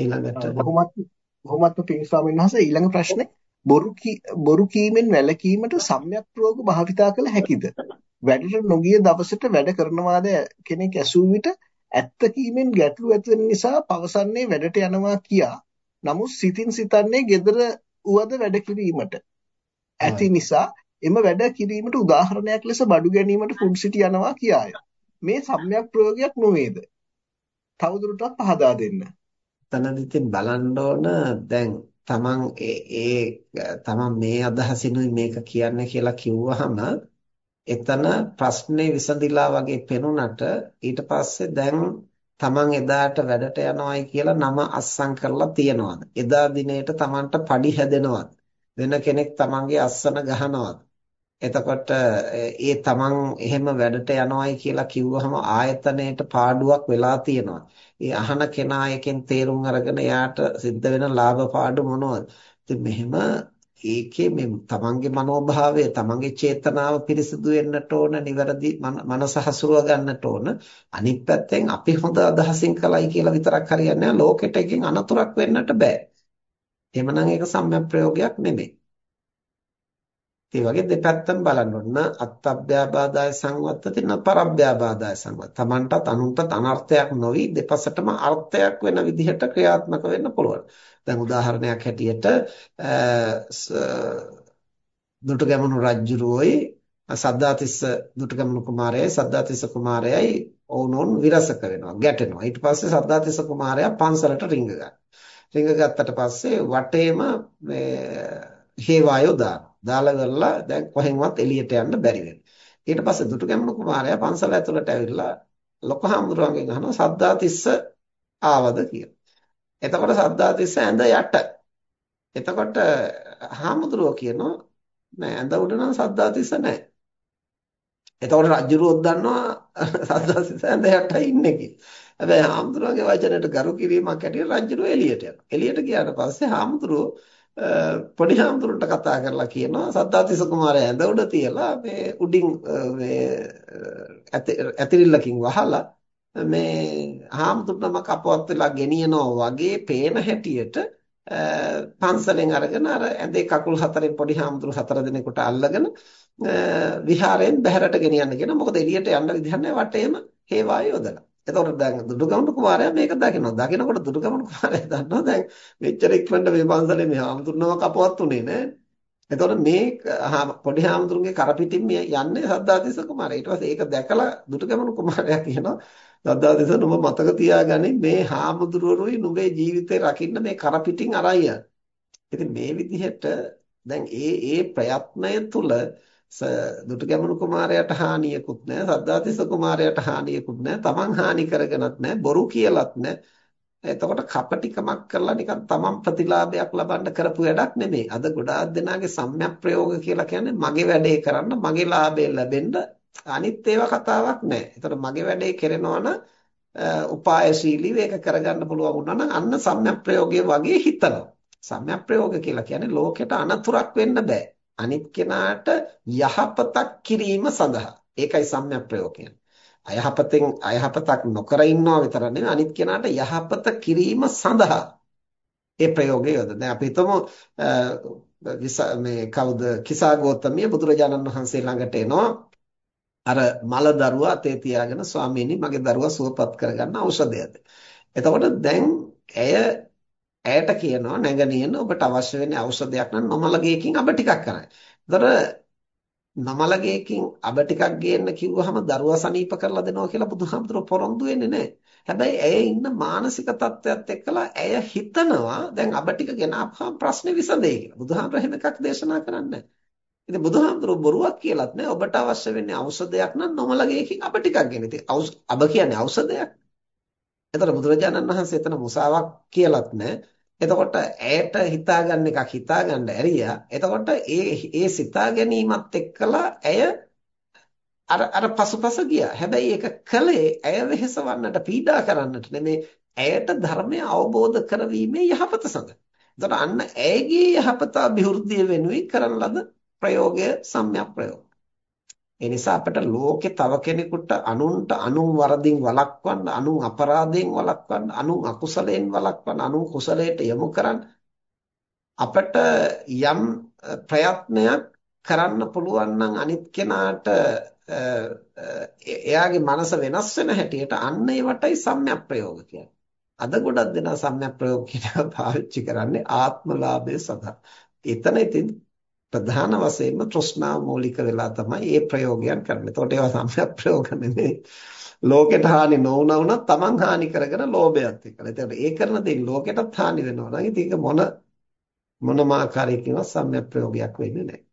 ඊළඟට බොහොමත් බොහොමත්ම පිං ස්වාමීන් වහන්සේ ඊළඟ ප්‍රශ්නේ බොරු බොරු කීමෙන් වැළකීමට සම්‍යක් ප්‍රයෝග භාවිතා කළ හැකිද? වැඩට නොගිය දවසට වැඩ කරනවාද කෙනෙක් ඇසූ විට ඇත්ත කීමෙන් ගැටලු ඇති නිසා පවසන්නේ වැඩට යනවා කියා. නමුත් සිතින් සිතන්නේ gedara උවද වැඩ කිරීමට. ඇති නිසා එම වැඩ කිරීමට උදාහරණයක් ලෙස බඩු ගැනීමට ෆුඩ් සිටි යනවා කියාය. මේ සම්‍යක් ප්‍රයෝගයක් නොවේද? තවදුරටත් පහදා දෙන්න. තනදි ඉතින් බලන්න ඕන. දැන් තමන් ඒ තමන් මේ අදහසිනුයි මේක කියන්නේ කියලා කිව්වහම එතන ප්‍රශ්නේ විසඳිලා වගේ පෙනුනට ඊට පස්සේ දැන් තමන් එදාට වැඩට යනවායි කියලා නම අස්සම් කරලා තියනවාද? එදා දිනේට තමන්ට padi හැදෙනවද? වෙන කෙනෙක් තමන්ගේ අස්සන ගහනවද? එතකොට ඒ තමන් එහෙම වැඩට යනවායි කියලා කිව්වහම ආයතනයේට පාඩුවක් වෙලා තියෙනවා. ඒ අහන කෙනා එකෙන් තේරුම් අරගෙන එයාට සිද්ධ වෙන ලාභ පාඩු මොනවද? ඉතින් මෙහෙම ඒකේ මේ තමන්ගේ මනෝභාවය, තමන්ගේ චේතනාව පිරිසිදු වෙන්නට ඕන, නිවැරදි මනස හසුරුව ගන්නට ඕන. අනිත් පැත්තෙන් අපි හොඳ අදහසින් කලයි කියලා විතරක් හරියන්නේ නැහැ. ලෝකෙට එකකින් අනතුරක් වෙන්නට බෑ. එහෙමනම් ඒක සම්‍යක් ප්‍රයෝගයක් නෙමෙයි. ඒ වගේ දෙපැත්තම බලන්න ඕන. අත්ත්‍යබ්බ්‍යාබාදාය සංවත්තති න පරබ්බ්‍යාබාදාය සංවත්ත. Tamanටත් අනුන්ටත් අනර්ථයක් නොවි දෙපසටම අර්ථයක් වෙන විදිහට ක්‍රියාත්මක වෙන්න පුළුවන්. දැන් උදාහරණයක් හැටියට දුටුගැමුණු රජුරෝයි සද්ධාතිස්ස දුටුගැමුණු කුමාරයයි සද්ධාතිස්ස කුමාරයයි ඔවුනොන් විරසක වෙනවා ගැටෙනවා ඊට පස්සේ සද්ධාතිස්ස කුමාරයා පන්සලට රිංග ගන්නවා රිංග ගත්තට පස්සේ වටේම මේ හේවායෝ දානවා දාලා කරලා දැන් කොහෙන්වත් එළියට යන්න බැරි වෙනවා. ඊට පස්සේ දුටුගැමුණු කුමාරයා පන්සල ඇතුළට ඇවිල්ලා ලොකු හාමුදුරුවන්ගෙන් අහනවා සද්දාතිස්ස ආවද කියලා. එතකොට සද්දාතිස්ස ඇඳ යට. එතකොට හාමුදුරුවෝ කියනවා නෑ ඇඳ උඩ නම් සද්දාතිස්ස නෑ. එතකොට රජුරුවෝ දන්නවා සද්දාතිස්ස ඇඳ යට ඉන්නේ කියලා. හැබැයි හාමුදුරුවන්ගේ වචනයට ගරු කිරීමක් ඇටියට රජුරුවෝ එළියට යනවා. එළියට ගියාට පස්සේ හාමුදුරුවෝ පොඩි හාමුදුරන්ට කතා කරලා කියනවා සද්දාතිස්ස කුමාරයා ඇඳ උඩ තියලා මේ උඩින් මේ ඇතිරිල්ලකින් වහලා මේ හාමුදුරනම කපවත් වෙලා ගෙනියනවා වගේ පේන හැටියට පන්සලෙන් අරගෙන අර ඇඳේ කකුල් හතරෙන් පොඩි හාමුදුරු හතර දෙනෙකුට අල්ලගෙන විහාරයෙන් බැහැරට ගෙනියන්න කියන මොකද එළියට යන්න විදිහක් නැහැ. වටේම හේවාය යොදලා. එතකොට දැන් දුටුගැමුණු කුමාරයා මේක දකිනවා. දකිනකොට දුටුගැමුණු කුමාරයා දන්නවා දැන් මෙච්චර ඉක්මනට මේ පන්සලේ මේ හාමුදුරනම කපවත් උනේ නෑ. එතකොට මේ පොඩි හාමුදුරන්ගේ කරපිටින් යන්නේ සද්දාතිස්ස කුමාරයා. ඊට පස්සේ ඒක දැකලා දුටුගැමුණු කුමාරයා කියනවා සද්දාතිස්ස නුඹ මතක තියාගනි මේ හාමුදුරුවෝයි නුඹේ ජීවිතේ රකින්න මේ කරපිටින් අරයි ඉතින් මේ විදිහට දැන් ඒ ඒ ප්‍රයත්නය තුළ දුටුගැමුණු කුමාරයාට හානියකුත් නැහැ සද්ධාතිස්ස කුමාරයාට හානියකුත් නැහැ තමන් හානි කරගෙනත් නැහැ බොරු කියලත් නැහැ එතකොට කපටිකමක් කරලා නිකන් තමන් ප්‍රතිලාභයක් ලබන්න කරපු වැඩක් නෙමෙයි අද ගොඩාක් දෙනාගේ සම්‍යක් ප්‍රයෝග කියලා කියන්නේ මගේ වැඩේ කරන්න මගේ ලාභය ලැබෙන්න අනිත් ඒවා කතාවක් නැහැ එතකොට මගේ වැඩේ කරනවා නම් උපායශීලීව ඒක කරගන්න පුළුවන් වුණා නම් අන්න සම්‍යක් ප්‍රයෝගය වගේ හිතනවා. සම්‍යක් ප්‍රයෝග කියලා කියන්නේ ලෝකෙට අනතුරක් වෙන්න බෑ. අනිත් කෙනාට යහපතක් කිරීම සඳහා. ඒකයි සම්‍යක් ප්‍රයෝග කියන්නේ. අයහපතෙන් අයහපතක් නොකර ඉන්නවා විතර නෙවෙයි අනිත් කෙනාට යහපත කිරීම සඳහා ඒ ප්‍රයෝගය යොද. දැන් අපි හිතමු මේ කවුද කිසා ගෝතමිය බුදුරජාණන් වහන්සේ ළඟට එනවා අර මල දරුවා අතේ තියාගෙන ස්වාමීනි මගේ දරුවා සුවපත් කරගන්න ඖෂධයද. එතකොට දැන් ඇය ඇයට කියනවා නැගණියන ඔබට අවශ්‍ය වෙන්නේ ඖෂධයක් නම් නොමලගේකින් අබ ටිකක් කරන්න. ඒතර නොමලගේකින් අබ ටිකක් ගේන්න කිව්වහම දරුවා සනීප කරලා දෙනවා කියලා බුදුහාමුදුරුවෝ පොරොන්දු වෙන්නේ නැහැ. හැබැයි ඇය ඉන්න මානසික තත්ත්වයක් එක්කලා ඇය හිතනවා දැන් අබ ටික ගෙනාපුවාම ප්‍රශ්නේ විසඳෙයි කියලා. බුදුහාමුදුරුවෝ එහෙම එකක් දේශනා කරන්නේ නැහැ. ඉතින් බුදුහාමුදුරුවෝ බොරුවක් කියලාත් නෑ ඔබට අවශ්‍ය වෙන්නේ ඖෂධයක් නම් නොමලගේකින් අබ ටිකක් ගෙන. ඉතින් අබ කියන්නේ ඖෂධයක්. එතකොට බුදුරජාණන් වහන්සේ එතන මුසාවක් කියලත් නැහැ. එතකොට ඇයට හිතාගන්න එකක් හිතාගන්න ඇරියා. එතකොට ඒ ඒ සිතා ගැනීමත් එක්කලා ඇය අර අර පසුපස ගියා. හැබැයි ඒක කළේ ඇය වෙහෙසවන්නට පීඩා කරන්නට නෙමේ ඇයට ධර්මය අවබෝධ කරවීමේ යහපත සඳහා. එතකොට අන්න ඇයගේ යහපත અભිවෘද්ධිය වෙනුවෙන් කරන ලද ප්‍රයෝගය සම්‍යක් ප්‍රයෝග. ඒ නිසා අපිට ලෝකේ තව කෙනෙකුට අනුන්ට අනුන් වරදින් වළක්වන්න, අනුන් අපරාධයෙන් වළක්වන්න, අනුන් අකුසලයෙන් වළක්වන්න, අනුන් කුසලයට යොමු කරන්න අපිට යම් ප්‍රයත්නයක් කරන්න පුළුවන් නම් අනිත් කෙනාට එයාගේ මනස වෙනස් වෙන හැටියට අන්න ඒවටයි සම්‍යක් ප්‍රයෝග කියන්නේ. අද ගොඩක් දෙනා සම්‍යක් ප්‍රයෝග කියනවා පාවිච්චි කරන්නේ ආත්මලාභය සඳහා. එතන ඉතින් ප්‍රධාන වශයෙන්ම තෘෂ්ණාව මූලික වෙලා තමයි මේ ප්‍රයෝගයන් කරන්නේ. එතකොට ඒවා සම්‍යක් ප්‍රයෝග නෙමෙයි. ලෝකෙට හානි නොවුණා වුණත් Taman හානි කරගෙන ලෝභයත් එක්කලා. එතකොට ඒ කරන දේ ලෝකෙටත් හානි වෙනවා නම් ඉතින් ඒක මොන මොනම ආකාරයකින්වත් සම්‍යක් ප්‍රයෝගයක් වෙන්නේ නැහැ.